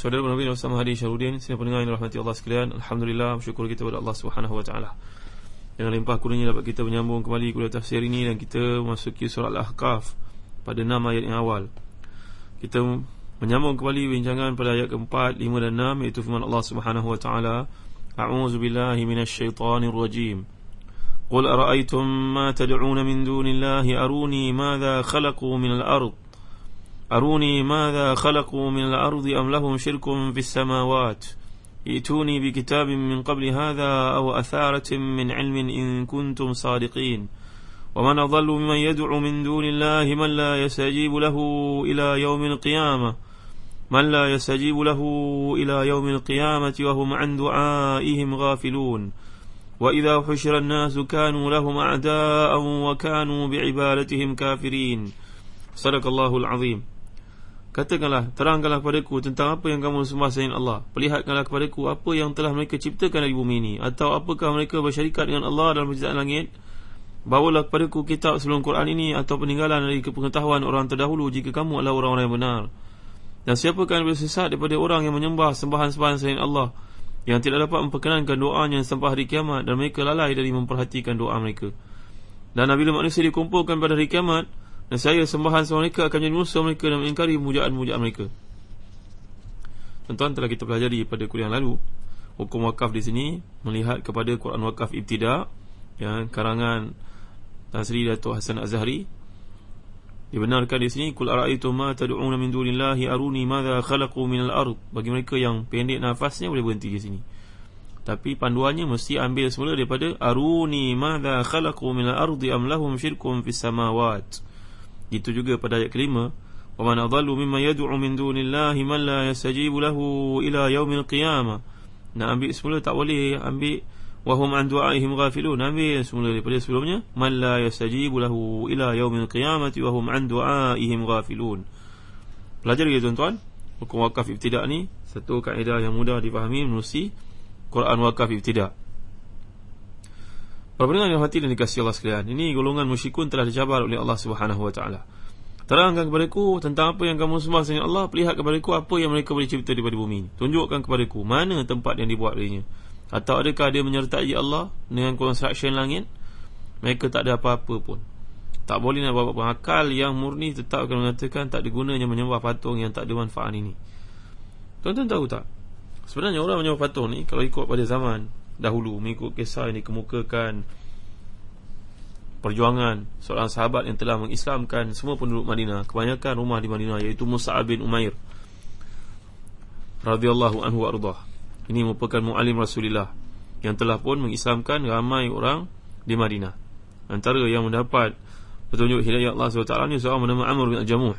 Saudara Nabi bersama Hadi Syarudin Sini pendengar yang rahmati Allah sekalian Alhamdulillah bersyukur kita kepada Allah Subhanahu Wa Taala. Yang limpah kurnia dapat kita menyambung kembali kuliah tafsir ini Dan kita memasuki surat Al-Ahqaf Pada 6 ayat yang awal Kita menyambung kembali bincangan pada ayat keempat, lima dan enam Iaitu firman Allah Subhanahu Wa Taala. A'udzu billahi minasyaitonir rajim Qul ara'aytum ma tad'un min dunillahi aruni madza khalaqu minal ardh أروني ماذا خلقوا من الأرض أم لهم شرك في السماوات؟ ائتوني بكتاب من قبل هذا أو أثارة من علم إن كنتم صادقين. ومن أضل ممن يدعو من دون الله من لا يستجيب له إلى يوم القيامة؟ من لا يستجيب له إلى يوم القيامة وهم عن دعائهم غافلون. وإذا حشر الناس كانوا لهم أعداء وكانوا بعبادتهم كافرين. صدق الله العظيم. Katakanlah, terangkanlah kepadaku tentang apa yang kamu sembah selain Allah. Perlihatkanlah kepadaku apa yang telah mereka ciptakan dari bumi ini. Atau apakah mereka bersyarikat dengan Allah dalam penciptaan langit? Bawalah kepadaku kitab sebelum Quran ini Atau peninggalan dari kepengetahuan orang terdahulu Jika kamu adalah orang-orang yang benar. Dan siapakah yang bersesat daripada orang yang menyembah sembahan-sembahan selain Allah? Yang tidak dapat memperkenankan doanya sampai hari kiamat Dan mereka lalai dari memperhatikan doa mereka. Dan bila manusia dikumpulkan pada hari kiamat dan saya sembahan semua mereka akan jadi musuh mereka dan mengingkari mujaan-mujaan mereka. Tuan-tuan telah kita pelajari pada kuliah lalu hukum wakaf di sini melihat kepada Quran wakaf ibtida yang karangan Tan Sri Datuk Hasan Azhari dibenarkan di sini kul ara'aytum ma tad'un min dunillahi aruni madza khalaqu minal ard bagi mereka yang pendek nafasnya boleh berhenti di sini. Tapi panduannya mesti ambil semula daripada aruni madza khalaqu minal ardi am lahum syirkun fis samawati itu juga pada ayat kelima wa man adallu mimma yad'u min dunillahi man la yastajibu lahu ila yaumil qiyamah. Nak ambil semula tak boleh ambil wa hum an du'aihim ghafilun. Ambil semula daripada sebelumnya man la yastajibu lahu ila yaumil qiyamati wa hum an du'aihim ghafilun. Pelajari ya tuan-tuan. Hukum wakaf ibtida' ni satu kaedah yang mudah difahami menerusi Quran wakaf ibtida' Pendengar yang hati dan dikasih Allah sekalian Ini golongan musykun telah dicabar oleh Allah subhanahu wa ta'ala. Terangkan kepadaku tentang apa yang kamu sembah sehingga Allah Perlihat kepadaku apa yang mereka boleh cipta daripada bumi Tunjukkan kepadaku mana tempat yang dibuat darinya. Atau adakah dia menyertai Allah dengan construction langit? Mereka tak ada apa-apa pun. Tak boleh nak bawa akal yang murni tetap akan mengatakan Tak digunanya menyembah patung yang tak ada manfaat ini. Tuan-tuan tahu tak? Sebenarnya orang menyembah patung ni Kalau ikut pada zaman dahulu mengikut kisah yang dikemukakan perjuangan seorang sahabat yang telah mengislamkan semua penduduk Madinah kebanyakan rumah di Madinah iaitu Mus'ab bin Umair radhiyallahu anhu warḍah ini merupakan muallim Rasulullah yang telah pun mengislamkan ramai orang di Madinah. Antara yang mendapat petunjuk hidayah Allah SWT ni seorang bernama Amr bin Al-Jamuh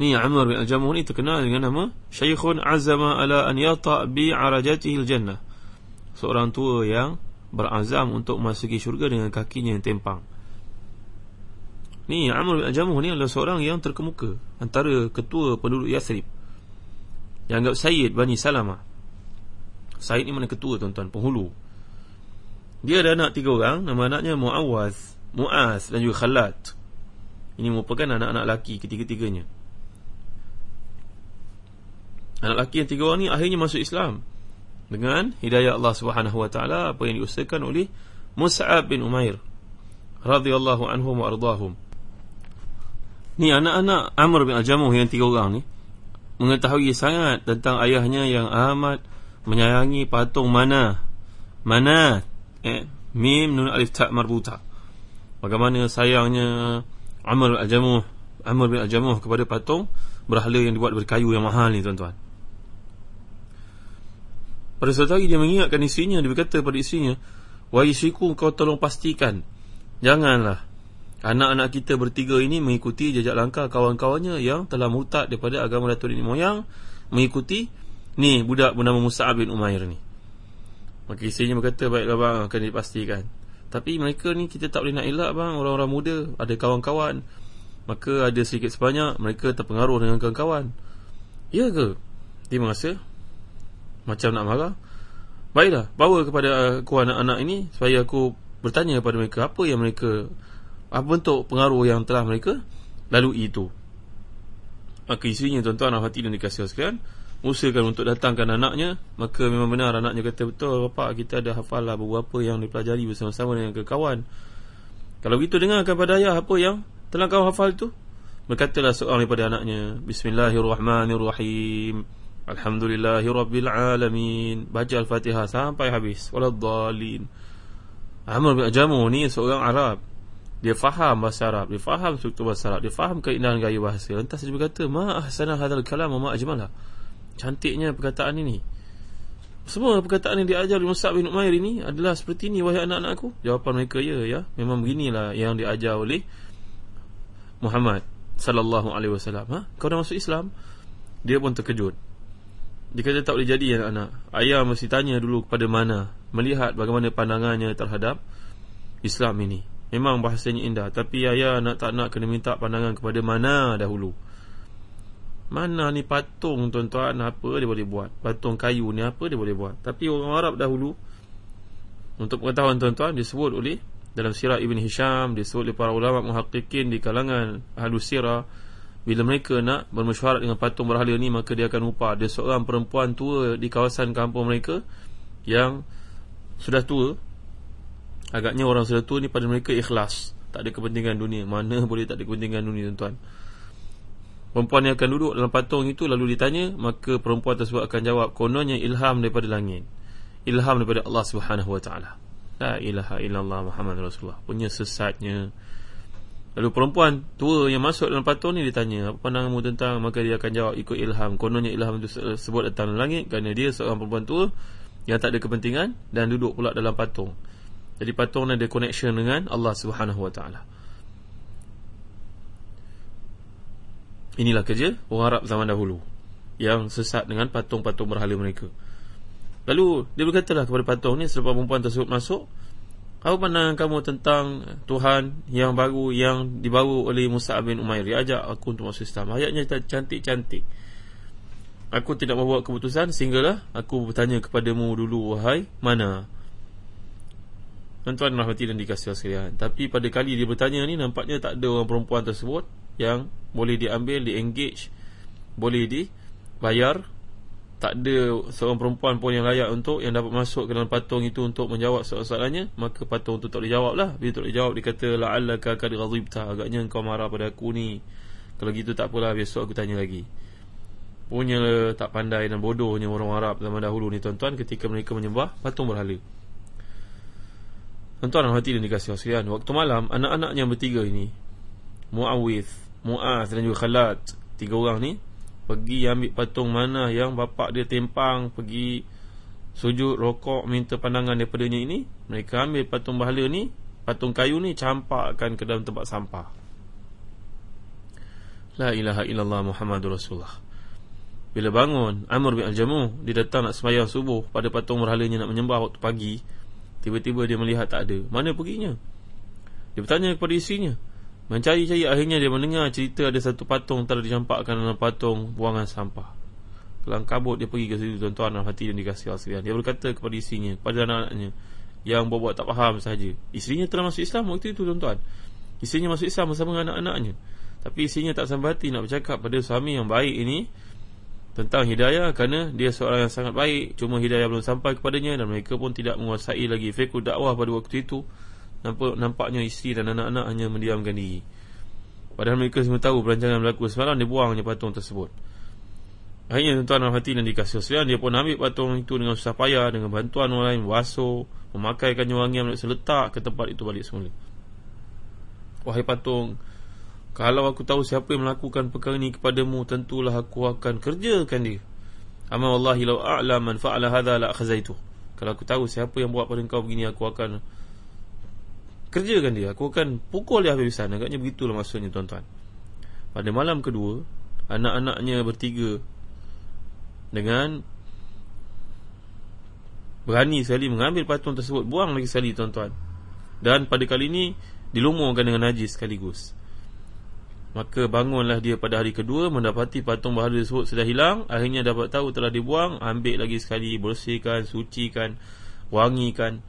Ni Amr bin Al-Jamuh ni terkenal dengan nama Syekhun azama ala an yata' bi arajatihi al-jannah. Seorang tua yang berazam untuk memasuki syurga dengan kakinya yang tempang Ni Amr bin Al-Jamuh ni adalah seorang yang terkemuka Antara ketua penduduk Yathrib. Yang anggap Sayyid Bani Salamah. Sayyid ni mana ketua tuan-tuan, penghulu. Dia ada anak tiga orang. Nama anaknya Mu'awaz Mu'az dan juga Khalat Ini merupakan anak-anak laki ketiga-tiganya Anak lelaki yang tiga orang ni akhirnya masuk Islam. Dengan hidayah Allah Taala Apa yang diusahakan oleh Mus'ab bin Umair radhiyallahu anhum wa ardahum. Ni anak-anak Amr bin Al-Jamuh yang tiga orang ni Mengetahui sangat tentang ayahnya yang amat Menyayangi patung mana Mana eh, Mim nun alif ta' marbuta. Bagaimana sayangnya Amr bin Al-Jamuh Amr bin Al-Jamuh kepada patung Berhala yang dibuat dari kayu yang mahal ni tuan-tuan pada suatu hari dia mengingatkan isinya Dia berkata pada isinya Wahai isiku kau tolong pastikan Janganlah Anak-anak kita bertiga ini mengikuti jejak langkah kawan-kawannya Yang telah mutad daripada agama Datuk Nenek Moyang Mengikuti Ni budak bernama Musa'ab bin Umair ni. Maka isinya berkata Baiklah bang akan dipastikan. Tapi mereka ni kita tak boleh nak elak bang. Orang-orang muda Ada kawan-kawan. Maka ada sedikit sebanyak Mereka terpengaruh dengan kawan-kawan. Ya ke? Dia merasa macam nak marah. Baiklah Bawa kepada aku anak-anak ini Supaya aku bertanya kepada mereka Apa yang mereka Apa bentuk pengaruh yang telah mereka Lalui itu. Maka isinya tuan-tuan hati dan dikasih sekalian Usahakan untuk datangkan anaknya. Maka memang benar anaknya kata Betul bapak kita ada hafal lah Beberapa yang dipelajari bersama-sama dengan kekawan Kalau begitu dengarkan pada ayah Apa yang telah kau hafal itu. Berkatalah seorang daripada anaknya Bismillahirrahmanirrahim Alhamdulillahirrabbilalamin Baca Al-Fatihah sampai habis. Waladhalin Amr bin Ajamu ni seorang Arab. Dia faham bahasa Arab. Dia faham struktur bahasa Arab. Dia faham keindahan gaya bahasa. Lantas dia berkata Ma ahsana hadal kalam Ma ajmalah Cantiknya perkataan ini. Semua perkataan yang diajar oleh Musab bin Umair ini Adalah seperti ini Wahai anak-anakku Jawapan mereka ya ya. Memang beginilah yang diajar oleh Muhammad Sallallahu alaihi wasallam. Ha? Kau dah masuk Islam? Dia pun terkejut dia kata tak boleh jadi anak-anak Ayah mesti tanya dulu kepada mana Melihat bagaimana pandangannya terhadap Islam ini. Memang bahasanya indah Tapi ayah nak tak nak kena minta pandangan kepada mana dahulu. Mana ni patung tuan-tuan? Apa dia boleh buat? Patung kayu ni apa dia boleh buat? Tapi orang Arab dahulu Untuk pengetahuan tuan-tuan Disebut oleh Dalam sirah Ibn Hisham Disebut oleh para ulama muhaqqiqin Di kalangan Ahlu sirah bila mereka nak bermesyuarat dengan patung berhala ni Maka dia akan upah. Dia seorang perempuan tua di kawasan kampung mereka Yang sudah tua. Agaknya orang sudah tua ni pada mereka ikhlas. Tak ada kepentingan dunia. Mana boleh tak ada kepentingan dunia tuan-tuan? Perempuan yang akan duduk dalam patung itu Lalu ditanya Maka perempuan tersebut akan jawab Kononnya ilham daripada langit. Ilham daripada Allah ta'ala. La ilaha illallah Muhammad Rasulullah. Punya sesatnya Lalu perempuan tua yang masuk dalam patung ni ditanya Apa pandanganmu tentang? Maka dia akan jawab ikut ilham. Kononnya ilham itu sebut datang dari langit Kerana dia seorang perempuan tua Yang tak ada kepentingan Dan duduk pula dalam patung. Jadi patung ni ada connection dengan Allah subhanahu wa ta'ala. Inilah kerja orang Arab zaman dahulu Yang sesat dengan patung-patung berhala mereka. Lalu dia berkatalah kepada patung ni Selepas perempuan tersebut masuk apa pandangan kamu tentang Tuhan yang baru yang dibawa oleh Musa bin Umair? Dia ajak aku untuk masuk Islam. Ayatnya cantik-cantik. Aku tidak membuat keputusan sehinggalah aku bertanya kepadamu dulu wahai mana? Tuan-tuan rahmati dan dikasihi sekalian. Tapi pada kali dia bertanya ni nampaknya tak ada orang perempuan tersebut yang boleh diambil, di engage, boleh dibayar tak ada seorang perempuan pun yang layak untuk yang dapat masuk ke dalam patung itu untuk menjawab soalannya maka patung itu tak boleh jawab lah. Bila tak boleh jawab dia kata la'allaka kad ghadibta agaknya engkau marah pada aku ni. Kalau gitu tak apalah besok aku tanya lagi. Punya tak pandai dan bodohnya orang Arab zaman dahulu ni tuan-tuan ketika mereka menyembah patung berhala. Tuan-tuan dan hati dan dikasih sekalian. Waktu malam anak-anaknya bertiga ini Muawith Muaz dan juga Khalad tiga orang ni pergi ambil patung mana yang bapak dia tempang pergi sujud rokok minta pandangan daripadanya ini mereka ambil patung bahala ni patung kayu ni campakkan ke dalam tempat sampah. La ilaha illallah muhammadur rasulullah. Bila bangun Amr bin Al-Jamuh dia datang nak sembahyang subuh pada patung berhalanya nak menyembah waktu pagi. Tiba-tiba dia melihat tak ada. Mana perginya? Dia bertanya kepada isinya Mencari-cari akhirnya dia mendengar cerita ada satu patung telah dicampakkan dalam patung buangan sampah. Kelang kabut dia pergi ke situ tuan-tuan dan hati dan dikasih sekalian. Dia berkata kepada isinya, kepada anak-anaknya yang buat-buat tak faham saja. Isinya telah masuk Islam waktu itu tuan-tuan. Isinya masuk Islam bersama dengan anak-anaknya. Tapi isinya tak sampai hati nak bercakap pada suami yang baik ini tentang hidayah kerana dia seorang yang sangat baik cuma hidayah belum sampai kepadanya dan mereka pun tidak menguasai lagi fiqh dakwah pada waktu itu Nampak, nampaknya isteri dan anak-anak hanya mendiamkan diri. Padahal mereka semua tahu perancangan berlaku semalam Dia buangnya patung tersebut. Akhirnya tuan-tuan hati dan dikasih sekalian Dia pun ambil patung itu dengan susah payah Dengan bantuan orang lain Basuh Memakaikan wangian Mereka seletak ke tempat itu balik semula. Wahai patung Kalau aku tahu siapa yang melakukan perkara ini kepadamu Tentulah aku akan kerjakan dia. Amma wallahi lau a'lam man fa'ala hadha la akhazaitu Kalau aku tahu siapa yang buat pada kau begini Aku akan Kerjakan dia Aku akan pukul dia habis-habisan Agaknya begitulah maksudnya tuan-tuan. Pada malam kedua Anak-anaknya bertiga dengan berani sekali mengambil patung tersebut buang lagi sekali tuan-tuan. Dan pada kali ini dilumurkan dengan najis sekaligus. Maka bangunlah dia pada hari kedua mendapati patung berhala tersebut sudah hilang. Akhirnya dapat tahu telah dibuang ambil lagi sekali bersihkan sucikan wangikan.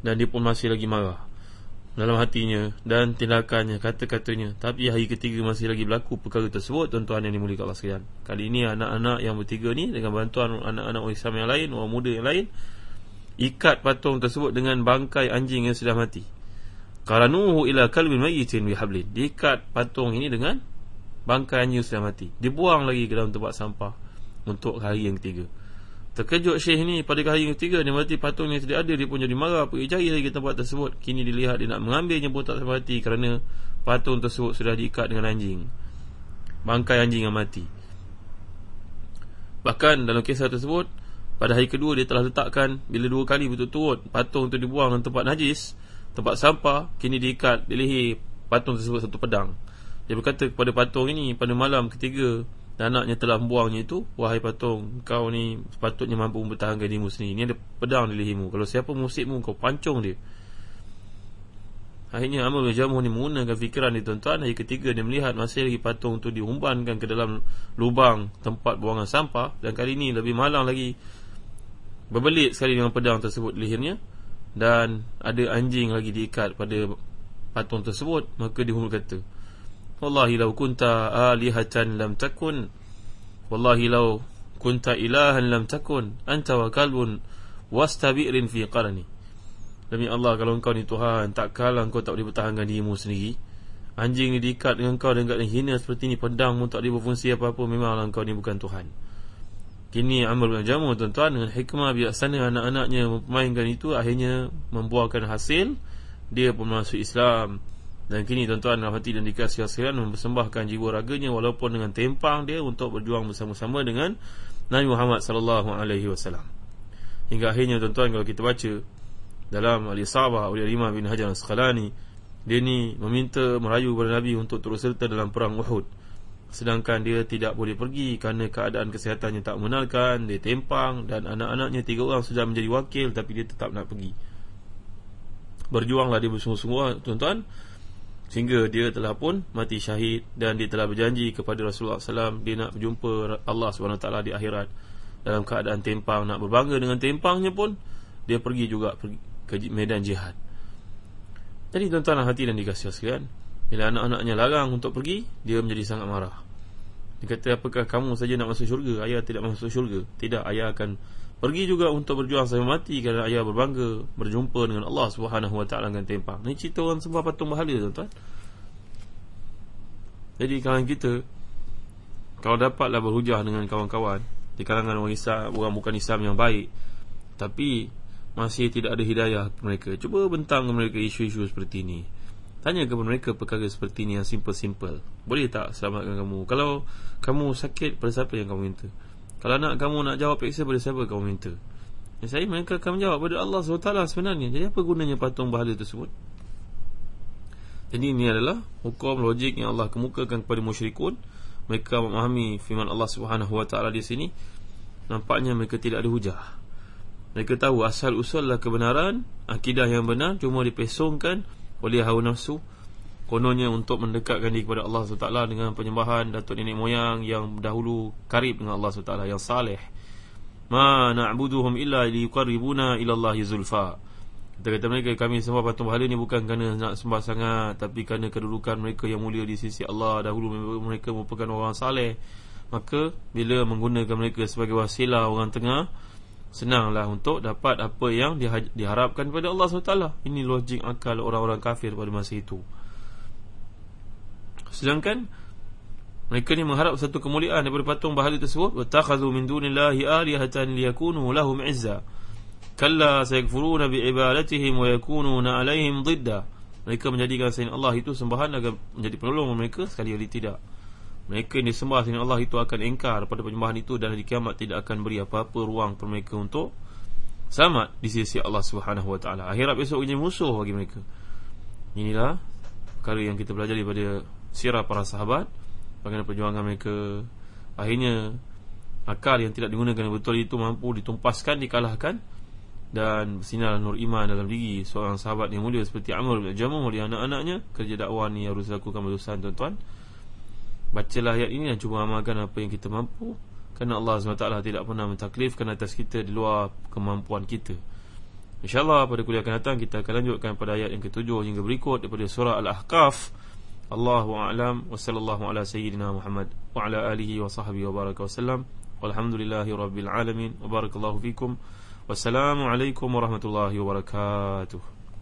Dan dia pun masih lagi marah dalam hatinya dan tindakannya, kata-katanya. Tapi hari ketiga masih lagi berlaku perkara tersebut, tuan-tuan yang dimuliakan Allah sekalian. Kali ini anak-anak yang bertiga ni dengan bantuan anak-anak orang Islam yang lain, orang muda yang lain, ikat patung tersebut dengan bangkai anjing yang sudah mati. Qaranuhu ila kalbin mayyitin bihablin. Diikat patung ini dengan bangkai anjing yang sudah mati. Dibuang lagi ke dalam tempat sampah untuk hari yang ketiga. Terkejut Syekh ni pada hari ketiga Dia mati patung yang tidak ada Dia pun jadi marah Pergi cari lagi tempat tersebut. Kini dilihat dia nak mengambilnya pun tak sampai hati Kerana patung tersebut sudah diikat dengan anjing. Bangkai anjing yang mati. Bahkan dalam kisah tersebut Pada hari kedua dia telah letakkan Bila dua kali betul-betul Patung itu dibuang ke tempat najis Tempat sampah Kini diikat di leher patung tersebut satu pedang. Dia berkata kepada patung ini Pada malam ketiga anaknya telah membuangnya itu Wahai patung Kau ni sepatutnya mampu mempertahankan dirimu sendiri. Ini ada pedang di lehimu Kalau siapa musikmu Kau pancung dia. Akhirnya Amal bin Jamuh ni menggunakan fikiran ni tuan-tuan Hari ketiga dia melihat masih lagi patung tu diumbankan ke dalam lubang tempat buangan sampah Dan kali ini lebih malang lagi Berbelit sekali dengan pedang tersebut di lehernya Dan ada anjing lagi diikat pada patung tersebut. Maka dia kata Wallahi law kunta alihatan lam takun. Wallahi law kunta ilahan lam takun. Anta wa kalbun Wastabi'rin fi qarani Demi Allah kalau engkau ni Tuhan Tak kalah engkau tak boleh bertahankan dirimu sendiri. Anjing ni diikat dengan engkau Dan keadaan hina seperti ni Pedang pun tak boleh berfungsi apa-apa Memanglah engkau ni bukan Tuhan. Kini Amr bin Jamu tuan-tuan Dengan hikmah biaksana anak-anaknya Memainkan itu Akhirnya membuahkan hasil Dia pun masuk Islam dan kini tuan-tuan dan hati dan dikasih sekalian mempersembahkan jiwa raganya walaupun dengan tempang dia untuk berjuang bersama-sama dengan Nabi Muhammad sallallahu alaihi wasallam. Hingga akhirnya tuan-tuan kalau kita baca dalam Al-Isabah oleh Imam bin Hajar Al-Asqalani dia ni meminta merayu kepada Nabi untuk turut serta dalam perang Uhud. Sedangkan dia tidak boleh pergi kerana keadaan kesihatannya tak menalkan, dia tempang dan anak-anaknya tiga orang sudah menjadi wakil tapi dia tetap nak pergi. Berjuanglah dia bersungguh-sungguh tuan-tuan Sehingga dia telah pun mati syahid Dan dia telah berjanji kepada Rasulullah SAW Dia nak berjumpa Allah SWT di akhirat. Dalam keadaan tempang Nak berbangga dengan tempangnya pun Dia pergi juga ke medan jihad. Jadi tuan-tuan hati dan dikasih sekalian Bila anak-anaknya larang untuk pergi Dia menjadi sangat marah. Dia kata apakah kamu saja nak masuk syurga? Ayah tidak masuk syurga. Tidak ayah akan Pergi juga untuk berjuang sampai mati kerana ayah berbangga berjumpa dengan Allah Subhanahu Wa Taala dengan tempang. Ini cerita orang sembah patung berhala tuan-tuan. Jadi kawan kita kalau dapatlah berhujah dengan kawan-kawan di kalangan orang Islam, orang bukan Islam yang baik tapi masih tidak ada hidayah mereka. Cuba bentang kepada mereka isu-isu seperti ini. Tanya kepada mereka perkara seperti ini yang simple-simple. Boleh tak selamatkan kamu? Kalau kamu sakit, pada siapa yang kamu minta? Kalau nak kamu nak jawab peksa pada siapa kamu minta? Ya, Saya mereka akan menjawab pada Allah SWT sebenarnya. Jadi apa gunanya patung bahala tersebut? Jadi ini adalah hukum logik yang Allah kemukakan kepada musyrikun. Mereka memahami firman Allah SWT di sini. Nampaknya mereka tidak ada hujah. Mereka tahu asal usullah kebenaran Akidah yang benar cuma dipesongkan oleh hawa nafsu Kononnya untuk mendekatkan diri kepada Allah SWT Dengan penyembahan Datuk Nenek Moyang Yang dahulu karib dengan Allah SWT Yang salih Ma na'buduhum illa liyukarribuna ilallahi zulfa. Kata-kata mereka Kami sembah patung bahala ni bukan kerana nak sembah sangat Tapi kerana kedudukan mereka yang mulia di sisi Allah. Dahulu mereka merupakan orang salih Maka bila menggunakan mereka sebagai wasilah orang tengah Senanglah untuk dapat apa yang diharapkan kepada Allah SWT Ini logik akal orang-orang kafir pada masa itu sedangkan mereka ni mengharap satu kemuliaan daripada patung berhala tersebut. Wa takhadhu min dunillahi alihatan liyakunu lahum izza. Kalla sayakfuruna biibadatihim wa yakununa alaihim didda mereka menjadikan selain Allah itu sembahan agar menjadi penolong mereka sekali kali tidak. Mereka yang disembah selain Allah itu akan engkar pada penyembahan itu dan di kiamat tidak akan beri apa-apa ruang kepada mereka untuk selamat di sisi Allah Subhanahu wa taala. Akhirat besok menjadi musuh bagi mereka. Inilah perkara yang kita belajar daripada sirah para sahabat bagaimana perjuangan mereka akhirnya akal yang tidak digunakan betul itu mampu ditumpaskan dikalahkan dan bersinar nur iman dalam diri seorang sahabat yang mulia seperti Amr bin Jamuh oleh anak-anaknya. Kerja dakwah ni harus lakukan berusaha tuan-tuan. Bacalah ayat ini dan cuba amalkan apa yang kita mampu. Kerana Allah SWT tidak pernah mentaklifkan atas kita di luar kemampuan kita. InsyaAllah pada kuliah akan datang kita akan lanjutkan pada ayat yang ketujuh hingga berikut daripada surah Al-Ahqaf Allahu a'lam wa sallallahu ala sayyidina Muhammad wa ala alihi wa sahbihi wa baraka wa sallam. Walhamdulillahi rabbil alamin wa barakallahu fikum. Wassalamu alaikum warahmatullahi wabarakatuh